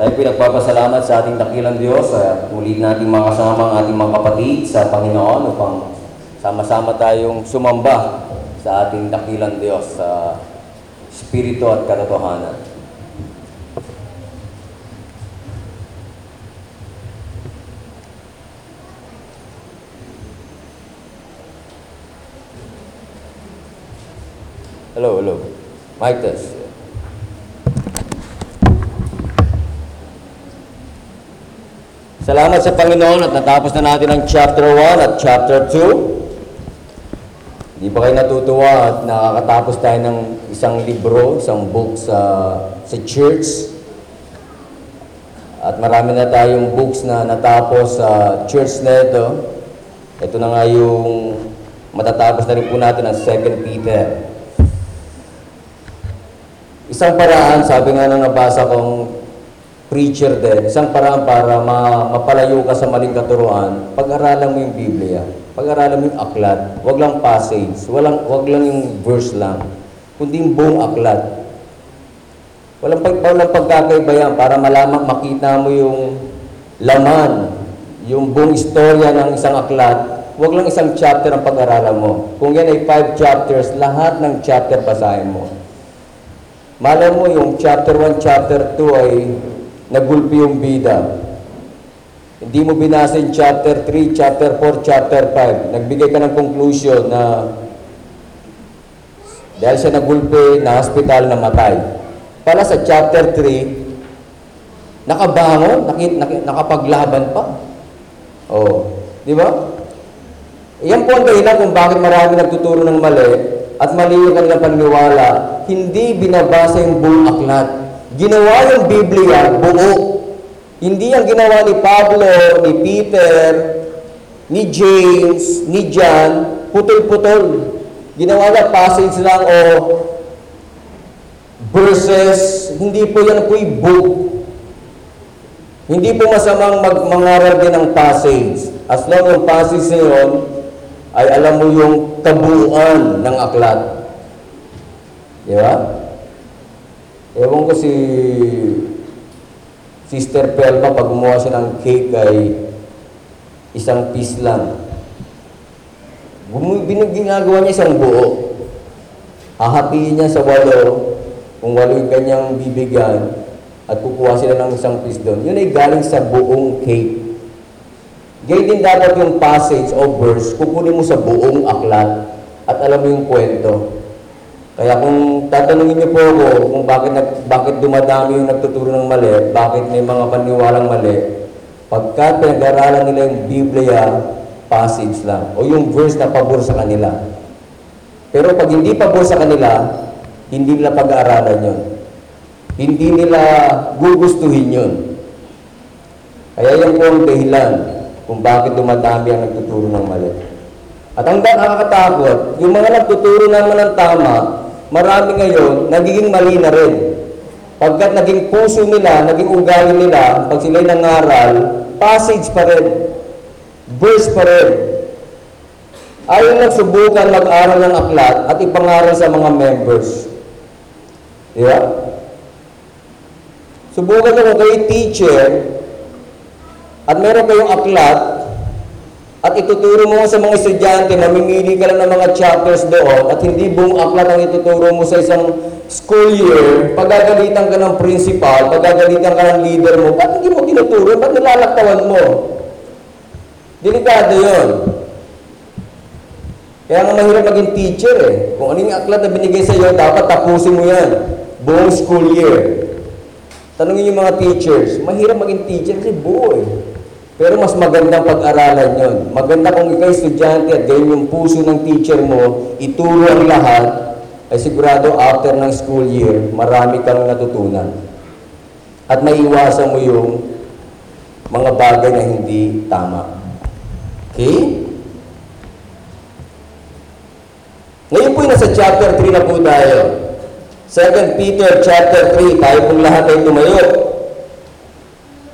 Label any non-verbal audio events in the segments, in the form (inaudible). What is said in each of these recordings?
Tayo pinagpapasalamat sa ating dakilang Diyos at muli nating makasama ang ating mga kapatid sa Panginoon upang sama-sama tayong sumamba sa ating dakilang Diyos sa Espiritu at katotohanan. Hello, hello. Mic test. Salamat sa Panginoon at natapos na natin ang chapter 1 at chapter 2. Di ba kayo natutuwa at nakakatapos tayo ng isang libro, isang book sa, sa church? At marami na tayong books na natapos sa church na ito. Ito na nga yung matatapos na rin po natin ang 2 Peter. Isang paraan, sabi nga nung nabasa kong preacher din, isang paraan para ma mapalayo ka sa maling katuruan, pag-aralan mo yung Biblia, pag-aralan mo yung aklat, wag lang passage, walang, wag lang yung verse lang, kundi yung buong aklat. Walang, pag, walang pagkakaiba yan para malaman, makita mo yung laman, yung buong istorya ng isang aklat, wag lang isang chapter ang pag-aralan mo. Kung yan ay five chapters, lahat ng chapter basahin mo. Malay mo yung chapter 1, chapter 2 ay nagulpi yung bida. Hindi mo binasa yung chapter 3, chapter 4, chapter 5. Nagbigay ka ng conclusion na dahil siya nagulpi, na hospital, namatay. Pala sa chapter 3, nakabangon, nakit, nakit, nakapaglaban pa. Oh, di ba? Yan po ang dahilan kung bakit marami nagtuturo ng mali at mali yung kanilang paniniwala. Hindi binabasa yung buong aklat. Ginawa yung Biblia buo. Hindi ang ginawa ni Pablo, ni Peter, ni James, ni John, putol-putol. Ginawa na passage lang o verses, hindi po yan po yung book. Hindi po masamang mag mangaral din ng passage. As long yung passage na yun, ay alam mo yung kabuuan ng aklat. Di ba? Ewan ko si Sister Pelma, pag gumawa siya ng cake ay isang piece lang. Ginagawa niya isang buo. Hahatiin niya sa walo, kung walo yung kanyang bibigyan, at kukuha sila ng isang piece doon. Yun ay galing sa buong cake. Ganyan din dapat yung passage o verse, kukunin mo sa buong aklat at alam mo yung kwento. Kaya kung tatanungin niyo po ako kung bakit, bakit dumadami yung nagtuturo ng mali, bakit may mga paniwalang mali, pagka pinag-aralan nila yung Biblia, passage lang, o yung verse na pabor sa kanila. Pero pag hindi pabor sa kanila, hindi nila pag-aaralan yun. Hindi nila gugustuhin yun. Kaya yan po ang dahilan kung bakit dumadami ang nagtuturo ng mali. At ang nakakatakot, yung mga nagtuturo naman ng tama, marami ngayon, nagiging mali na rin. Pagkat naging puso nila, naging ugali nila, pag sila'y nangaral, passage pa rin. Verse pa rin. Ayaw lang subukan mag-aral ng aklat at ipangaral sa mga members. Di? Subukan nyo kung kayo teacher at meron kayong aklat at ituturo mo sa mga estudyante, mamimili ka lang ng mga chapters doon at hindi buong aklat ang ituturo mo sa isang school year, pagagalitan ka ng principal, pagagalitan ka ng leader mo, ba't hindi mo tinuturo? Ba't nilalaktawan mo? Delikado yun. Kaya nga mahirap maging teacher eh. Kung ano yung aklat na binigay sa iyo, dapat tapusin mo yan. Buong school year. Tanungin yung mga teachers, mahirap maging teacher kasi buo eh. Pero mas magandang pag-aralan yon. Maganda kung ikaw estudyante at ganyan yung puso ng teacher mo, ituro ang lahat, ay sigurado after ng school year, marami kang natutunan. At maiwasan mo yung mga bagay na hindi tama. Okay? Ngayon po nasa chapter 3 na po tayo. 2 Peter chapter 3, tayo pong lahat ay tumayo.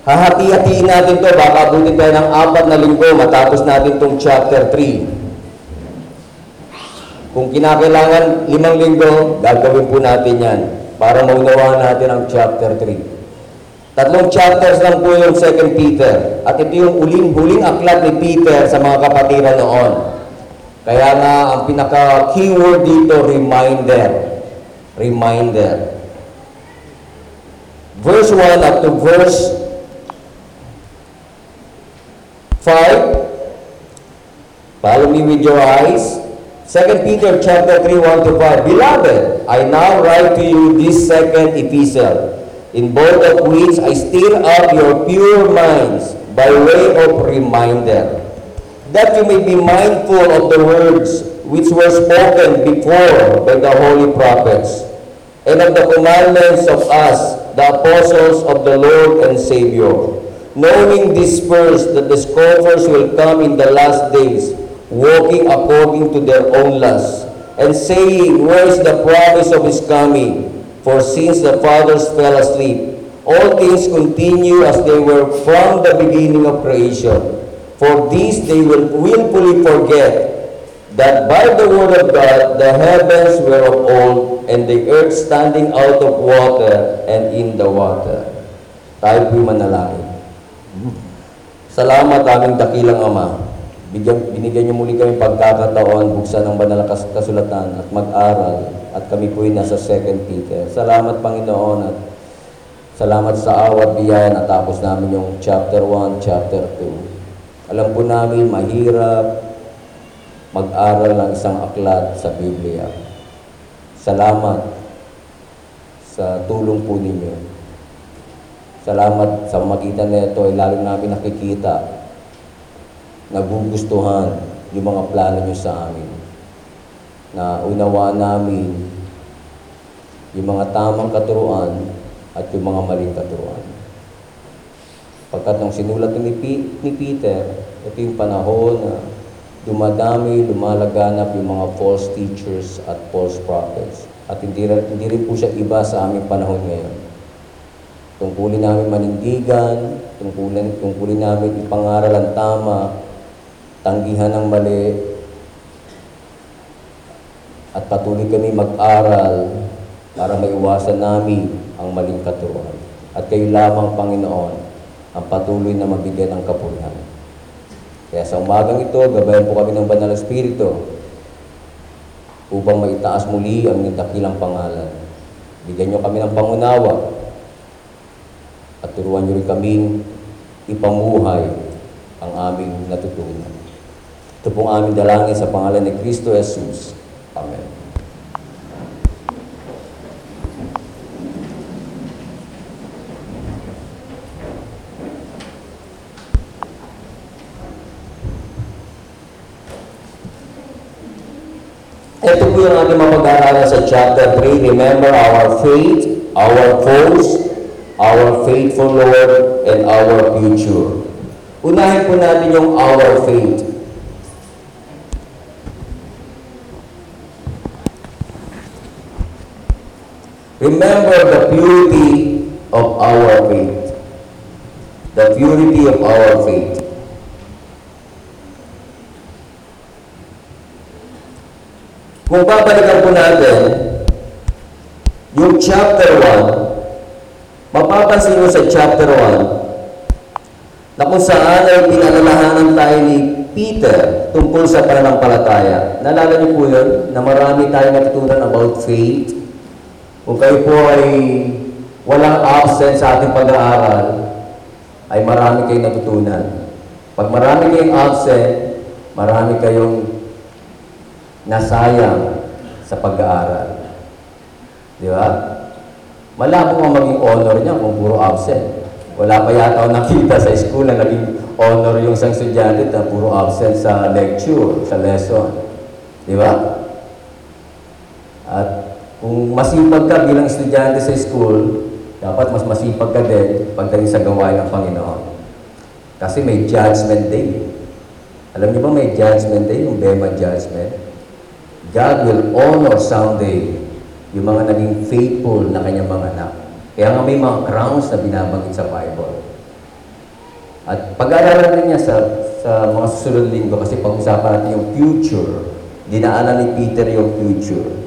Hahati-hatiin natin to, baka abutin tayo ng apat na linggo matapos natin tong chapter 3. Kung kinakailangan limang linggo, gagawin po natin yan para maunawaan natin ang chapter 3. Tatlong chapters lang po yung 2 Peter. At ito yung uling, huling aklat ni Peter sa mga kapatiran noon. Kaya nga, ang pinaka-keyword dito, reminder. Reminder. Verse 1 up to verse 5. Follow me with your eyes. 2 Peter chapter 3, 1 to 5. Beloved, I now write to you this second epistle, in both of which I stir up your pure minds by way of reminder, that you may be mindful of the words which were spoken before by the holy prophets, and of the commandments of us, the apostles of the Lord and Savior, knowing this first, that the scoffers will come in the last days, walking according to their own lusts, and saying, Where is the promise of his coming? For since the fathers fell asleep, all things continue as they were from the beginning of creation. For these they will willfully forget that by the word of God the heavens were of old, and the earth standing out of water and in the water. Tayo po'y manalangin. Salamat aming dakilang Ama. Bigyan, binigyan niyo muli kami pagkakataon, buksan ang banal na kas- kasulatan at mag-aral at kami po'y nasa 2 Peter. Salamat Panginoon at salamat sa awat biyaya natapos namin yung chapter 1, chapter 2. Alam po namin mahirap mag-aral ng isang aklat sa Biblia. Salamat sa tulong po ninyo. Salamat sa magitan nito ay lalo namin nakikita, nagugustuhan yung mga plano nyo sa amin. Na unawa namin yung mga tamang katuruan at yung mga maling katuruan. Pagkat nung sinulat ni, P- ni Peter, ito yung panahon na dumadami, lumalaganap yung mga false teachers at false prophets. At hindi, hindi rin po siya iba sa aming panahon ngayon. Tungkulin namin manindigan, tungkulin, tungkulin namin ipangaral ang tama, tanggihan ang mali, at patuloy kami mag-aral para maiwasan namin ang maling katuruan. At kayo lamang, Panginoon, ang patuloy na mabigyan ng kapurihan. Kaya sa umagang ito, gabayan po kami ng Banal na Espiritu upang maitaas muli ang inyong dakilang pangalan. Bigyan niyo kami ng pangunawa at turuan niyo rin kaming ipamuhay ang aming natutunan. Ito pong aming dalangin sa pangalan ni Kristo Jesus. Amen. Ito po yung ating mapag-aaralan sa chapter 3. Remember our faith, our foes, our faithful Lord, and our future. Unahin po natin yung our faith. Remember the purity of our faith. The purity of our faith. Kung babalikan po natin, yung chapter 1, mapapansin mo sa chapter 1, na kung saan ay pinalalahanan tayo ni Peter tungkol sa pananampalataya. Nalala niyo po yun, na marami tayong natutunan about faith. Kung kayo po ay walang absent sa ating pag-aaral, ay marami kayong natutunan. Pag marami kayong absent, marami kayong nasayang sa pag-aaral. Di ba? Malabo ang maging honor niya kung puro absent. Wala pa yata ako nakita sa school na naging honor yung isang estudyante na puro absent sa lecture, sa lesson. Di ba? At kung masipag ka bilang estudyante sa school, dapat mas masipag ka din pagdating sa gawain ng Panginoon. Kasi may judgment day. Alam niyo ba may judgment day, yung Bema judgment? God will honor someday yung mga naging faithful na kanyang mga anak. Kaya nga may mga crowns na binabanggit sa Bible. At pag-aaralan din niya sa, sa mga susunod linggo kasi pag-usapan natin yung future. Dinaanan ni Peter yung future.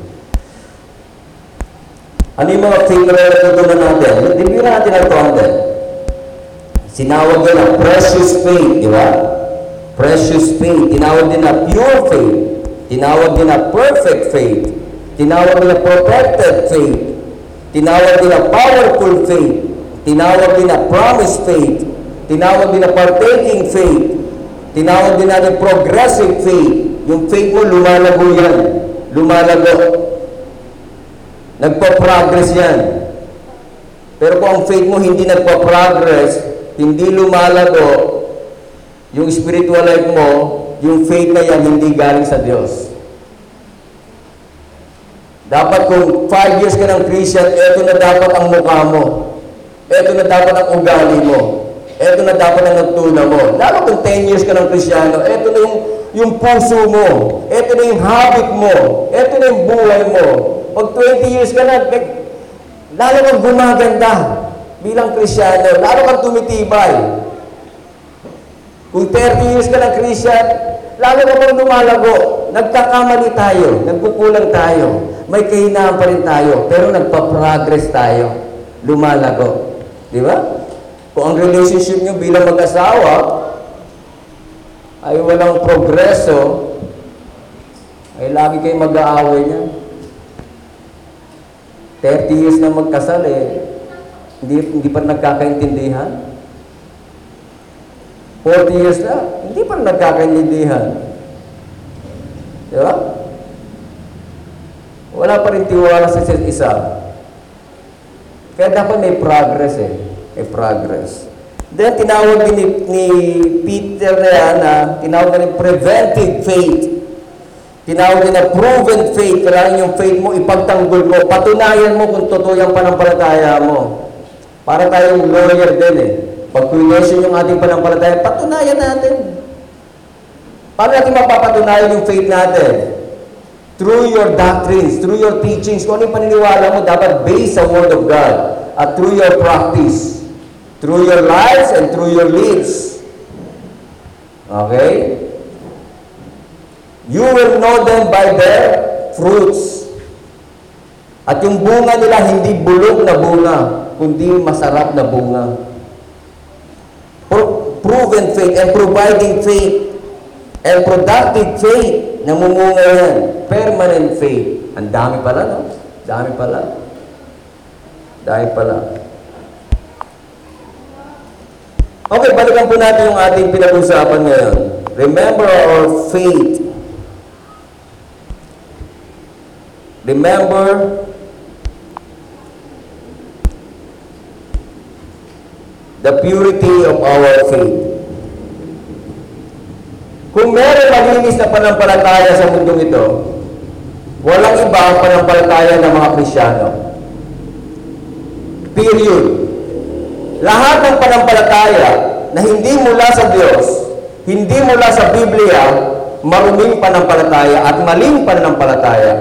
Ano yung mga faith na natutunan natin? Review natin ang content. Sinawag din na precious faith, di ba? Precious faith. Tinawag din na pure faith. Tinawag din na perfect faith. Tinawag na protected faith. Tinawag na powerful faith. Tinawag din na promise faith. Tinawag na partaking faith. Tinawag din natin progressive faith. Yung faith mo, lumalago yan. Lumalago. Nagpa-progress yan. Pero kung ang faith mo hindi nagpa-progress, hindi lumalago, yung spiritual life mo, yung faith na yan hindi galing sa Diyos. Dapat kung 5 years ka ng Christian, eto na dapat ang mukha mo. Eto na dapat ang ugali mo. Eto na dapat ang nagtuna mo. Lalo kung 10 years ka ng Krisyano, eto na yung, yung puso mo. Eto na yung habit mo. Eto na yung buhay mo. Pag 20 years ka na, lalo kang gumaganda bilang Krisyano. Lalo kang tumitibay. Kung 30 years ka ng Christian, lalo ka pang lumalago. Nagkakamali tayo, nagkukulang tayo, may kahinaan pa rin tayo, pero nagpa-progress tayo, lumalago. Di ba? Kung ang relationship nyo bilang mag-asawa ay walang progreso, ay lagi kayo mag-aaway niya. 30 years na magkasal eh, hindi, hindi pa nagkakaintindihan. 40 years na, hindi pa nagkakaintindihan. Di ba? Wala pa rin tiwala sa isa. Kaya dapat may progress eh. May progress. Then, tinawag ni, ni Peter na yan na tinawag na preventive faith. Tinawag din na proven faith. Kailangan yung faith mo, ipagtanggol mo. Patunayan mo kung totoo yung panampalataya mo. Para tayong lawyer din eh. Pag question yung ating panampalataya, patunayan natin. Paano natin mapapatunayan yung faith natin? Through your doctrines, through your teachings. Kung ano yung paniniwala mo, dapat based sa Word of God. At through your practice. Through your lives and through your lives. Okay? You will know them by their fruits. At yung bunga nila, hindi bulok na bunga, kundi masarap na bunga. Pro- proven faith and providing faith and productive faith, namumunga yan. Permanent faith. Ang dami pala, no? Dami pala. Dami pala. Okay, balikan po natin yung ating pinag-usapan ngayon. Remember our faith. Remember the purity of our faith. Kung meron malinis na panampalataya sa mundong ito, walang iba ang panampalataya ng mga Krisyano. Period. Lahat ng panampalataya na hindi mula sa Diyos, hindi mula sa Biblia, maruming panampalataya at maling panampalataya.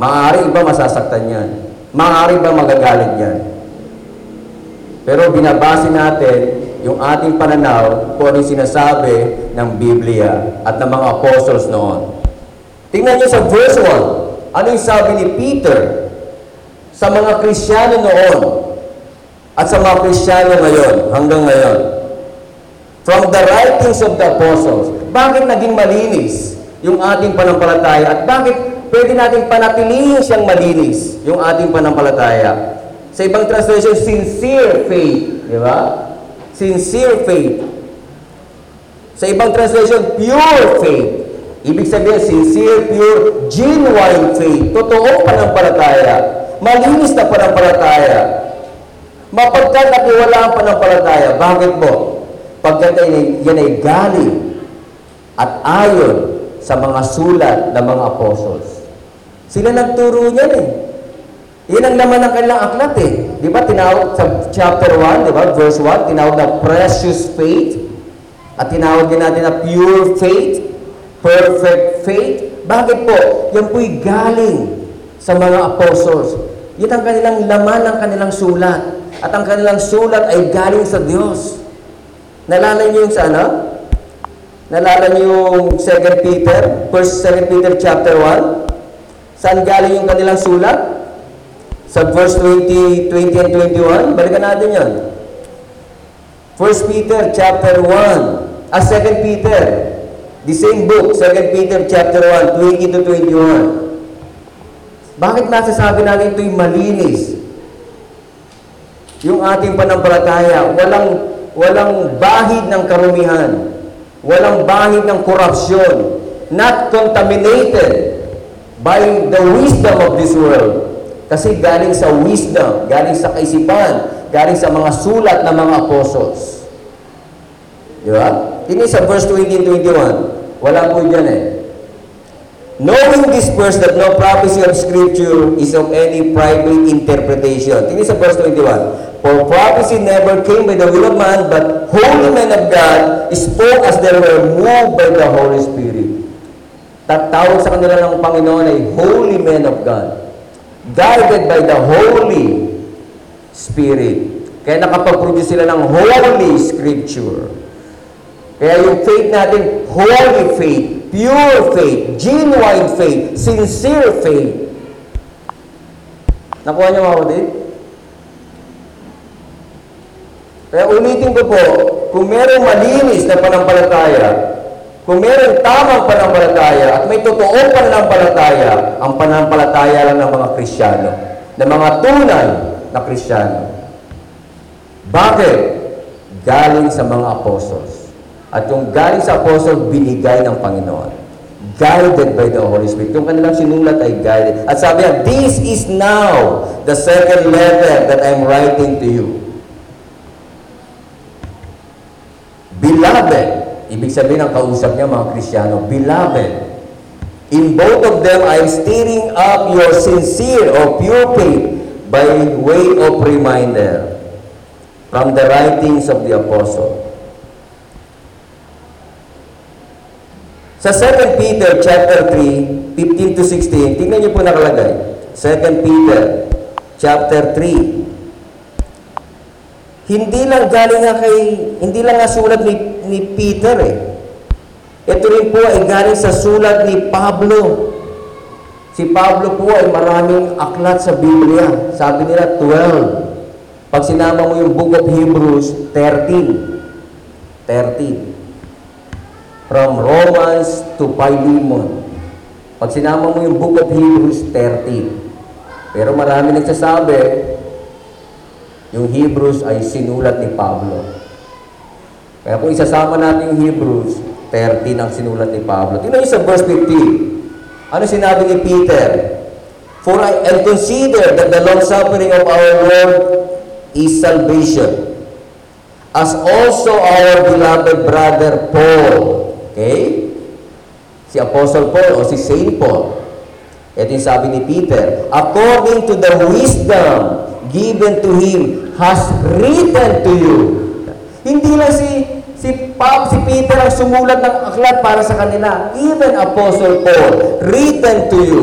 Maaari iba masasaktan yan. Maaari iba magagalit yan. Pero binabase natin yung ating pananaw kung ano sinasabi ng Biblia at ng mga apostles noon. Tingnan niyo sa verse 1. Ano yung sabi ni Peter sa mga Krisyano noon at sa mga Krisyano ngayon, hanggang ngayon? From the writings of the apostles, bakit naging malinis yung ating panampalataya at bakit pwede natin panatilihin siyang malinis yung ating panampalataya? Sa ibang translation, sincere faith. Di ba? Sincere faith. Sa ibang translation, pure faith. Ibig sabihin, sincere, pure, genuine faith. Totoong panampalataya. Malinis na panampalataya. Mapagkat nakiwala ang panampalataya. Bakit po? Pagkat yan ay galing at ayon sa mga sulat ng mga apostles. Sila nagturo niyan eh. Yan ang laman ng kanilang aklat eh. Di ba tinawag sa chapter 1, di ba, verse 1, tinawag na precious faith. At tinawag din natin na pure faith, perfect faith. Bakit po? Yan po'y galing sa mga apostles. Yan ang kanilang laman ng kanilang sulat. At ang kanilang sulat ay galing sa Diyos. Nalala niyo yung sa ano? Nalala niyo yung 2 Peter, 1 2 Peter chapter 1? Saan galing yung kanilang sulat? Sa verse 20, 20 and 21, balikan natin yan. 1 Peter chapter 1, ah, 2 Peter, the same book, 2 Peter chapter 1, 20 to 21. Bakit nasasabi natin ito'y malinis? Yung ating panampalataya, walang, walang bahid ng karumihan, walang bahid ng korupsyon, not contaminated by the wisdom of this world. Kasi galing sa wisdom, galing sa kaisipan, galing sa mga sulat ng mga apostles. Di ba? Tingnan sa verse 20 and 21. Wala po dyan eh. Knowing this first that no prophecy of Scripture is of any private interpretation. Tingnan sa verse 21. For prophecy never came by the will of man, but holy men of God spoke as they were moved by the Holy Spirit. Tatawag sa kanila ng Panginoon ay holy men of God. Guided by the Holy Spirit. Kaya nakapag-produce sila ng Holy Scripture. Kaya yung faith natin, holy faith, pure faith, genuine faith, sincere faith. Nakuha niyo mga kapatid? Kaya ulitin ko po, kung merong malinis na panampalataya, kung merong tamang panampalataya at may totoong pananampalataya, ang pananampalataya lang ng mga Kristiyano, ng mga tunay na Kristiyano. Bakit? Galing sa mga apostles. At yung galing sa apostles, binigay ng Panginoon. Guided by the Holy Spirit. Yung kanilang sinulat ay guided. At sabi niya, This is now the second letter that I'm writing to you. Beloved, ibig sabihin ng kausap niya mga Kristiyano, Beloved, in both of them I'm stirring up your sincere or pure faith by way of reminder from the writings of the apostle. Sa 2 Peter chapter 3, 15 to 16, tingnan niyo po nakalagay. 2 Peter chapter 3, hindi lang galing nga kay, hindi lang nga sulat ni, ni Peter eh. Ito rin po ay galing sa sulat ni Pablo. Si Pablo po ay maraming aklat sa Biblia. Sabi nila 12. Pag sinama mo yung Book of Hebrews, 13. 13. From Romans to Philemon. Pag sinama mo yung Book of Hebrews, 13. Pero marami nagsasabi, yung Hebrews ay sinulat ni Pablo. Kaya kung isasama natin yung Hebrews, 13 ang sinulat ni Pablo. Tingnan sa verse 15. Ano sinabi ni Peter? For I and consider that the long suffering of our Lord is salvation. As also our beloved brother Paul. Okay? Si Apostle Paul o si Saint Paul. Ito yung sabi ni Peter. According to the wisdom given to him has written to you. Hindi lang si si Pap, si Peter ang sumulat ng aklat para sa kanila. Even Apostle Paul, written to you.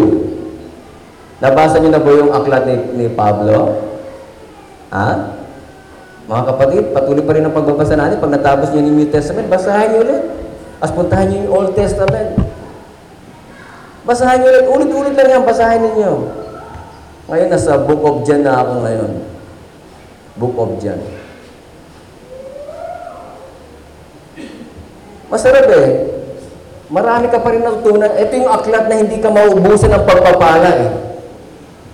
Nabasa niyo na ba yung aklat ni, ni Pablo? Ha? Mga kapatid, patuloy pa rin ang pagbabasa natin. Pag natapos niyo yung New Testament, basahin niyo ulit. As puntahan niyo yung Old Testament. Basahin niyo ulit. Ulit-ulit lang yan, basahin ninyo. Ngayon, nasa Book of John na ako ngayon. Book of John. Masarap eh. Marami ka pa rin natutunan. Ito yung aklat na hindi ka maubusan ng pagpapala eh.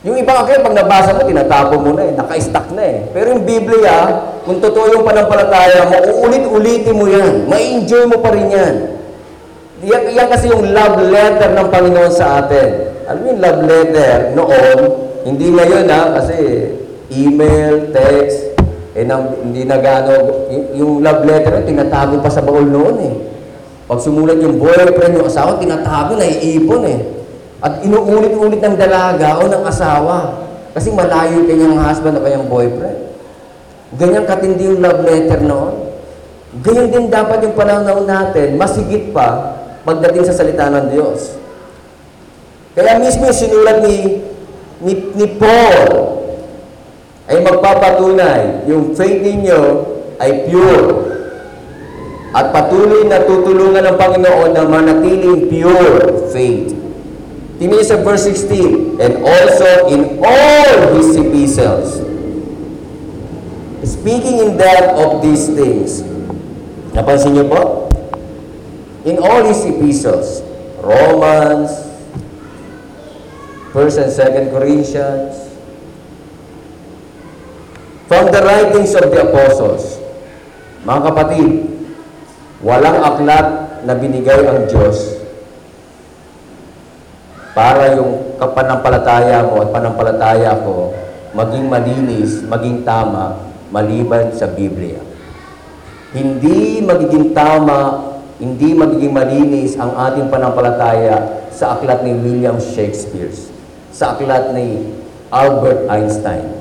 Yung ibang aklat, pag nabasa mo, tinatapo mo na eh. Naka-stack na eh. Pero yung Biblia, kung totoo yung panampalataya mo, uulit-ulitin mo yan. Ma-enjoy mo pa rin yan. Yan, yan kasi yung love letter ng Panginoon sa atin. Alam mo yung love letter noon, hindi ngayon ha, kasi email, text, eh, nang, hindi na gaano, yung, love letter, tinatago pa sa baul noon eh. Pag sumulat yung boyfriend, yung asawa, tinatago, naiipon eh. At inuulit-ulit ng dalaga o ng asawa. Kasi malayo kanyang husband o kanyang boyfriend. Ganyan katindi yung love letter noon. Ganyan din dapat yung pananaw natin, masigit pa pagdating sa salita ng Diyos. Kaya mismo yung sinulat ni, ni, ni Paul ay magpapatunay yung faith ninyo ay pure at patuloy na tutulungan ng Panginoon na manatiling pure faith. Tingnan sa verse 16, and also in all his epistles. Speaking in depth of these things, napansin niyo po? In all his epistles, Romans, 1st and 2nd Corinthians, from the writings of the apostles, mga kapatid, walang aklat na binigay ang Diyos para yung kapanampalataya mo at panampalataya ko maging malinis, maging tama, maliban sa Biblia. Hindi magiging tama, hindi magiging malinis ang ating panampalataya sa aklat ni William Shakespeare, sa aklat ni Albert Einstein.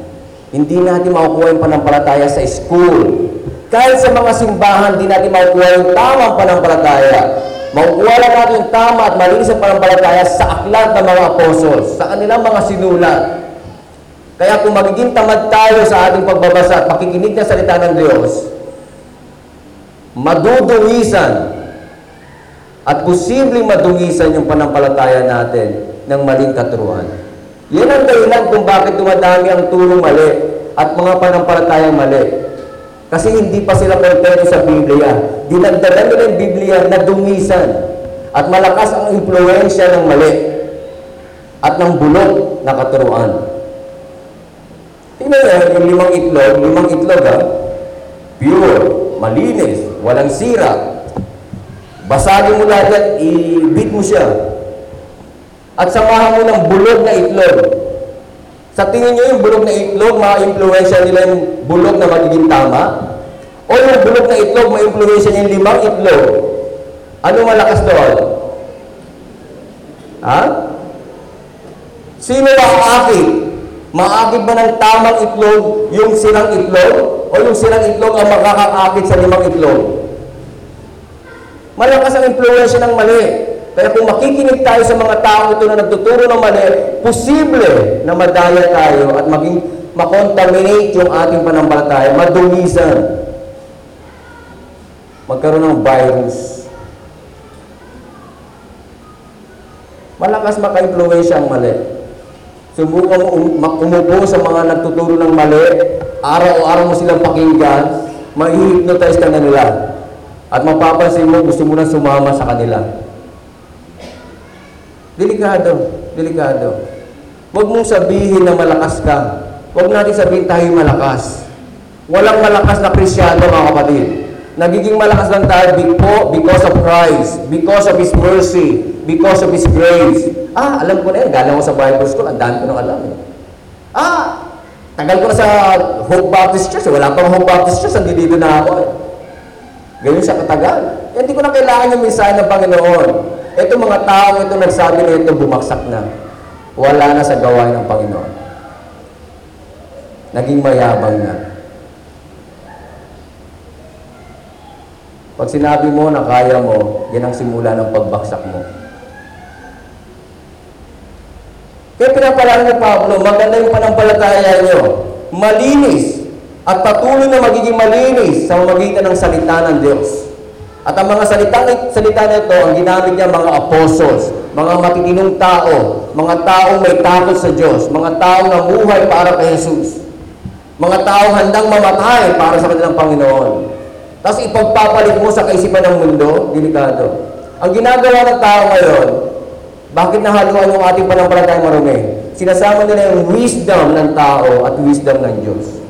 Hindi natin makukuha yung panampalataya sa school. Kahit sa mga simbahan, hindi natin makukuha yung tamang panampalataya. Makukuha lang natin yung tama at malinis ang panampalataya sa aklat ng mga apostles, sa kanilang mga sinulat. Kaya kung magiging tamad tayo sa ating pagbabasa at pakikinig ng salita ng Diyos, madudungisan at posibleng madungisan yung panampalataya natin ng maling katuruan. Yan ang dahilan kung bakit dumadami ang turong mali at mga panampalatayang mali. Kasi hindi pa sila kontento sa Biblia. Dinagdagan nila yung Biblia na dungisan at malakas ang impluensya ng mali at ng bulok na katuruan. Tingnan niyo, yung limang itlog, limang itlog ha, pure, malinis, walang sira. Basagin mo lahat yan, i-beat mo siya. At samahan mo ng bulog na itlog. Sa tingin niyo yung bulog na itlog, ma-impluensya nila yung bulog na magiging tama? O yung bulog na itlog, ma-impluensya niya yung limang itlog? Ano malakas doon? Ha? Sino ang akit? Maakit ba ng tamang itlog yung sirang itlog? O yung sirang itlog ang makakaakit sa limang itlog? Malakas ang impluensya ng mali. Kaya kung makikinig tayo sa mga tao ito na nagtuturo ng mali, posible na madaya tayo at maging makontaminate yung ating panampalataya, madumisan. Magkaroon ng virus. Malakas maka-impluensya ang mali. Subukan mo um- umupo sa mga nagtuturo ng mali, araw-araw mo silang pakinggan, mai-hypnotize ka na nila. At mapapansin mo, gusto mo na sumama sa kanila. Delikado, delikado. Huwag mong sabihin na malakas ka. Huwag natin sabihin tayo malakas. Walang malakas na krisyano, mga kapatid. Nagiging malakas lang tayo because of Christ, because of His mercy, because of His grace. Ah, alam ko na yan. Galang ko sa Bible school. Ang dami ko nang alam. Eh. Ah, tagal ko na sa Hope Baptist Church. Wala pang Hope Baptist Church. Nandito na ako. Eh. Ganyan siya katagal. Hindi ko na kailangan yung mensahe ng Panginoon. Ito mga tao ito nagsabi na ito, bumaksak na. Wala na sa gawain ng Panginoon. Naging mayabang na. Pag sinabi mo na kaya mo, yan ang simula ng pagbaksak mo. Kaya pinapalala ni Pablo, maganda yung panampalataya nyo. Malinis at patuloy na magiging malinis sa magitan ng salita ng Diyos. At ang mga salita, salita nito, ang ginamit niya mga apostles, mga matitinong tao, mga taong may takot sa Diyos, mga taong namuhay para kay Jesus, mga taong handang mamatay para sa kanilang Panginoon. Tapos ipagpapalit mo sa kaisipan ng mundo, delikado. Ang ginagawa ng tao ngayon, bakit nahaluan yung ating panampalatayang marumi? Sinasama nila yung wisdom ng tao at wisdom ng Diyos.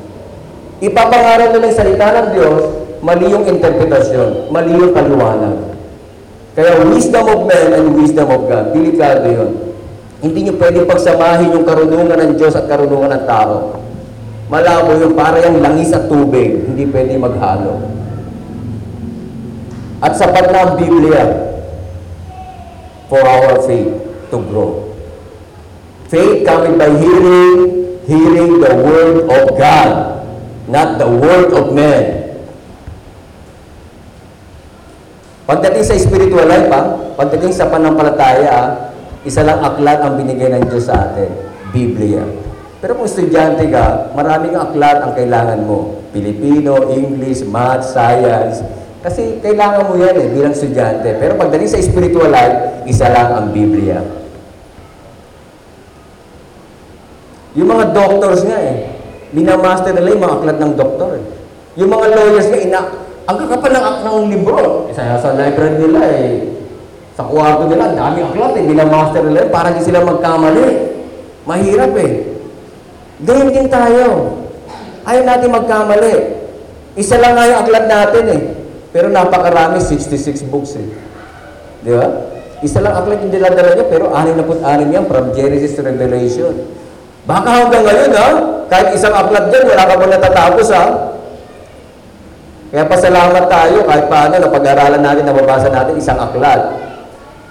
Ipapangaral nila yung salita ng Diyos, mali yung interpretasyon, mali yung paliwanag. Kaya wisdom of man and wisdom of God, delikado yun. Hindi nyo pwede pagsamahin yung karunungan ng Diyos at karunungan ng tao. Malabo yung para yung langis at tubig, hindi pwede maghalo. At sapat na ang Biblia for our faith to grow. Faith coming by hearing, hearing the word of God, not the word of man. Pagdating sa spiritual life, ha, pagdating sa panampalataya, ha, isa lang aklat ang binigay ng Diyos sa atin, Biblia. Pero kung estudyante ka, maraming aklat ang kailangan mo. Pilipino, English, Math, Science. Kasi kailangan mo yan eh, bilang estudyante. Pero pagdating sa spiritual life, isa lang ang Biblia. Yung mga doctors nga eh, minamaster nila yung mga aklat ng doktor. Yung mga lawyers nga, ina, ang kakapal ng, ng libro. Isa sa library nila eh, sa kwarto nila, ang daming aklat eh, minamaster nila, eh, para sila magkamali. Mahirap eh. Ganyan din tayo. Ayaw natin magkamali. Isa lang nga yung aklat natin eh. Pero napakarami, 66 books eh. Di ba? Isa lang aklat yung diladala niya, pero 66 yan from Genesis to Revelation. Baka hanggang ngayon ha, kahit isang aklat dyan, wala ka pa natatapos ha. Kaya pasalamat tayo kahit paano napag-aralan natin, nababasa natin isang aklat.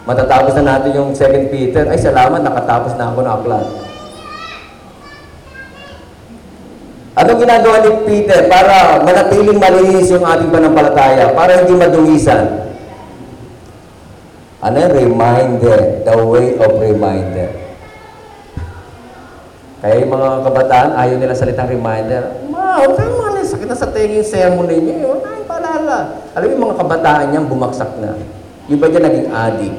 Matatapos na natin yung 2 Peter, ay salamat, nakatapos na ako ng aklat. Anong ginagawa ni Peter para manatiling malinis yung ating panampalataya, para hindi madungisan? Ano yung reminder? The way of reminder. Kaya yung mga kabataan, ayaw nila salitang reminder. Ma, huwag kayong mga sakit na sa tingin sermon ninyo. eh. Huwag kayong paalala. Alam yung mga kabataan niyan, bumaksak na. Iba dyan naging addict.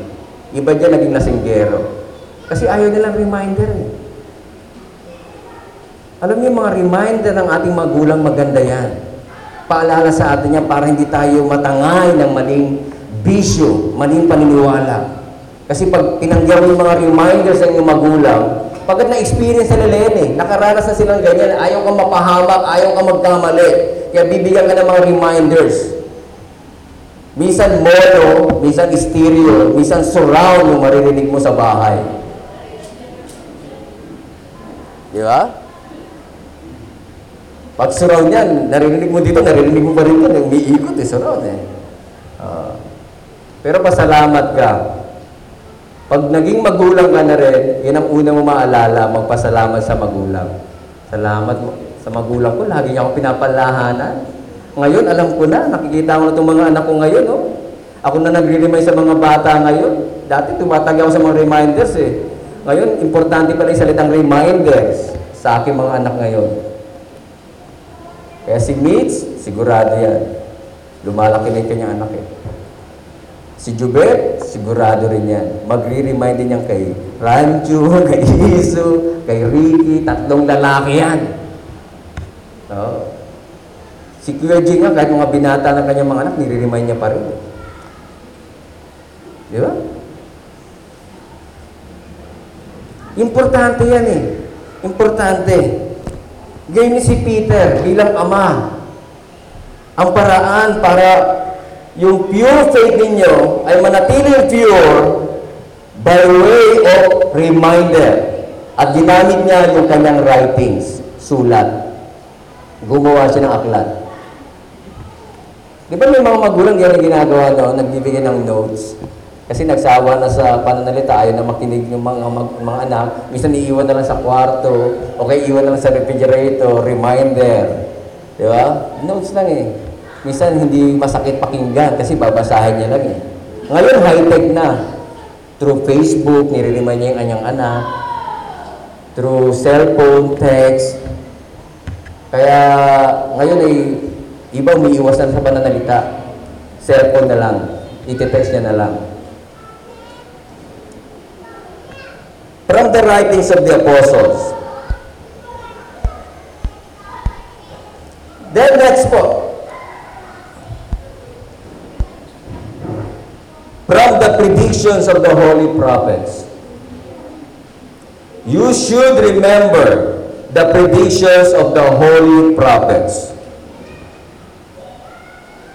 Iba dyan naging lasinggero. Kasi ayaw nilang reminder eh. Alam niyo mga reminder ng ating magulang maganda yan. Paalala sa atin yan para hindi tayo matangay ng maling bisyo, maling paniniwala. Kasi pag tinanggihan mo yung mga reminders ng iyong magulang, pagkat na-experience na nila yan eh, nakaranas na silang ganyan, ayaw kang mapahamak, ayaw kang magkamali. Kaya bibigyan ka ng mga reminders. Minsan mono, minsan stereo, minsan surround yung maririnig mo sa bahay. Di ba? Pag surround yan, naririnig mo dito, naririnig mo pa rin yan. Umiikot eh, surround eh. Ah. pero pasalamat ka. Pag naging magulang ka na rin, yan ang una mo maalala, magpasalamat sa magulang. Salamat mo sa magulang ko, lagi niya ako pinapalahanan. Ngayon, alam ko na, nakikita ko na itong mga anak ko ngayon. Oh. Ako na nagre-remind sa mga bata ngayon. Dati tumatagi ako sa mga reminders eh. Ngayon, importante pala yung salitang reminders sa aking mga anak ngayon. Kaya si Mitch, sigurado yan. Lumalaki na yung kanyang anak eh. Si Jubet, sigurado rin yan. Magre-remind din yan kay Ranju, (laughs) kay Isu, kay Ricky, tatlong lalaki yan. No? Si Kuya Jing nga, kahit mga binata ng kanyang mga anak, nire-remind niya pa rin. Di ba? Importante yan eh. Importante. Ganyan si Peter bilang ama. Ang paraan para yung pure faith ninyo ay manatiling pure by way of reminder. At ginamit niya yung kanyang writings, sulat. Gumawa siya ng aklat. Di ba may mga magulang yan na ginagawa no, nagbibigay ng notes? Kasi nagsawa na sa pananalita, ayaw na makinig ng mga, mag- mga anak. Minsan iiwan na lang sa kwarto, o kaya iiwan na lang sa refrigerator, reminder. Di ba? Notes lang eh. Minsan hindi masakit pakinggan kasi babasahin niya lang eh. Ngayon, high-tech na. Through Facebook, nire-remind niya yung anyang anak. Through cellphone, text. Kaya ngayon ay iba umiiwas na sa pananalita. Cellphone na lang. Iti-text niya na lang. From the writings of the apostles. Then next po. From the predictions of the holy prophets. You should remember the predictions of the holy prophets.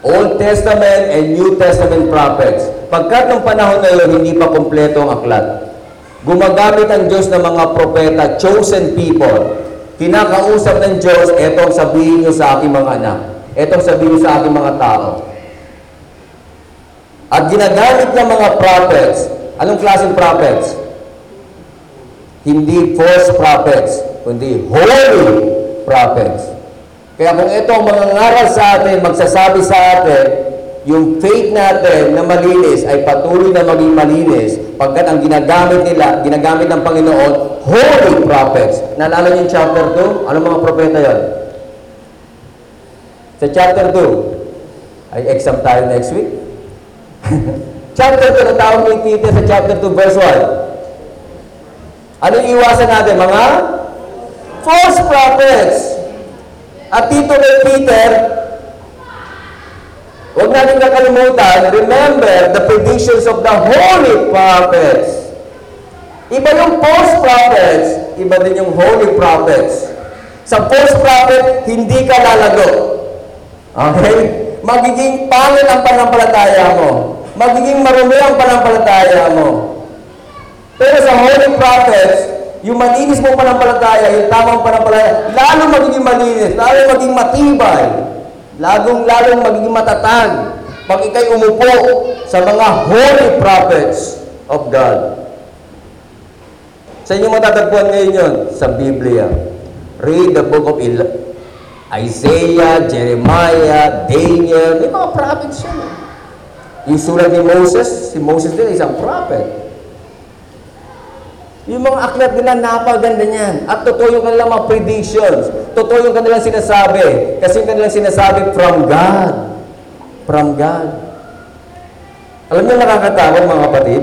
Old Testament and New Testament prophets. Pagkat ng panahon na yun, hindi pa kompleto ang aklat. Gumagamit ang Diyos ng mga propeta, chosen people. Kinakausap ng Diyos, eto ang sabihin niyo sa aking mga anak. Eto ang sabihin niyo sa aking mga tao. At ginagamit ng mga prophets. Anong klaseng prophets? Hindi false prophets, kundi holy prophets. Kaya kung ito ang mga sa atin, magsasabi sa atin, yung faith natin na malinis ay patuloy na maging malinis pagkat ang ginagamit nila, ginagamit ng Panginoon, holy prophets. Naalala niyo yung chapter 2? Anong mga propeta yon? Sa chapter 2, ay exam tayo next week. (laughs) chapter 2, natawag ni Peter sa chapter 2, verse 1. Anong iwasan natin? Mga false prophets. At dito kay Peter, huwag natin kakalimutan, remember the predictions of the holy prophets. Iba yung false prophets, iba din yung holy prophets. Sa false prophet, hindi ka lalago. Okay? Magiging pangit ang panampalataya mo. Magiging marumi ang panampalataya mo. Pero sa holy prophets, yung malinis mong panampalataya, yung tamang panampalataya, lalo magiging malinis, lalo magiging matibay, lalong lalong magiging matatag pag ikay umupo sa mga holy prophets of God. Sa inyo matatagpuan ngayon yun? Sa Biblia. Read the book of Isaiah, Jeremiah, Daniel. May mga prophets yan. eh. Yung sulat ni Moses, si Moses din isang prophet. Yung mga aklat nila, napaganda niyan. At totoo yung kanilang mga predictions. Totoo yung kanilang sinasabi. Kasi yung kanilang sinasabi from God. From God. Alam niyo nakakatakot mga kapatid?